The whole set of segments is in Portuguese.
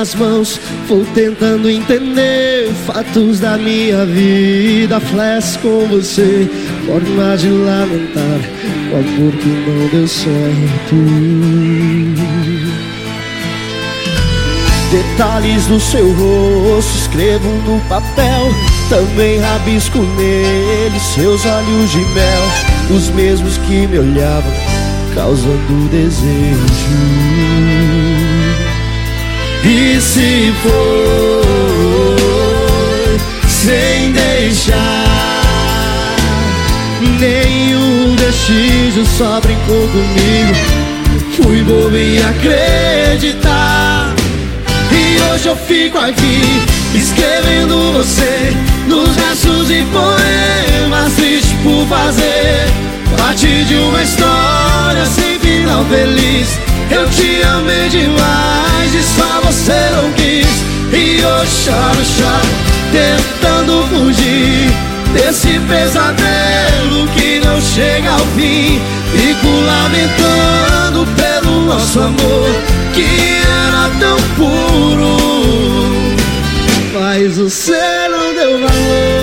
nas mãos, vou tentando entender fatos da minha vida. Flash com você, forma de lamentar o amor que não deu certo. Detalhes do seu rosto escrevo no papel Também rabisco nele seus olhos de mel Os mesmos que me olhavam causando desejo E se for sem deixar Nenhum vestígio só brincou comigo. Fui bobo em acreditar. E hoje eu fico aqui Escrevendo você Nos versos e poemas Triste por fazer Parte de uma história sem final feliz. Eu te amei demais só você não quis E hoje Tentando fugir Desse pesadelo que não chega ao fim. Fico lamentando pelo nosso amor Que era tão puro. Mas você não deu valor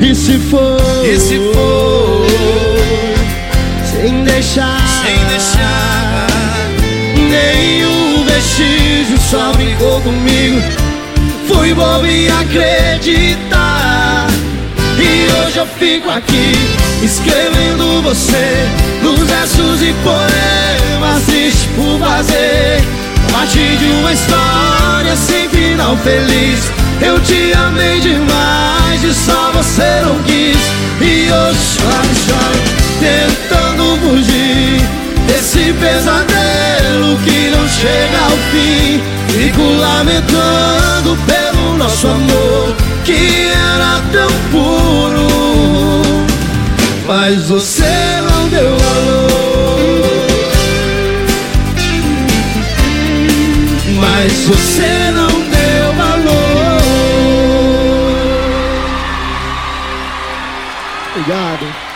E se for, E se for sem deixar, sem deixar nenhum vestígio, só brincou comigo. Fui bobo em acreditar. E hoje eu fico aqui escrevendo você nos versos e poemas, triste por fazer parte de uma história sem final feliz. Eu te amei demais e só você não quis. E hoje choro, choro, tentando fugir Desse pesadelo que não chega ao fim. Fico lamentando pelo nosso amor Que era tão puro. Mas você não deu valor. Mas você não Obrigado.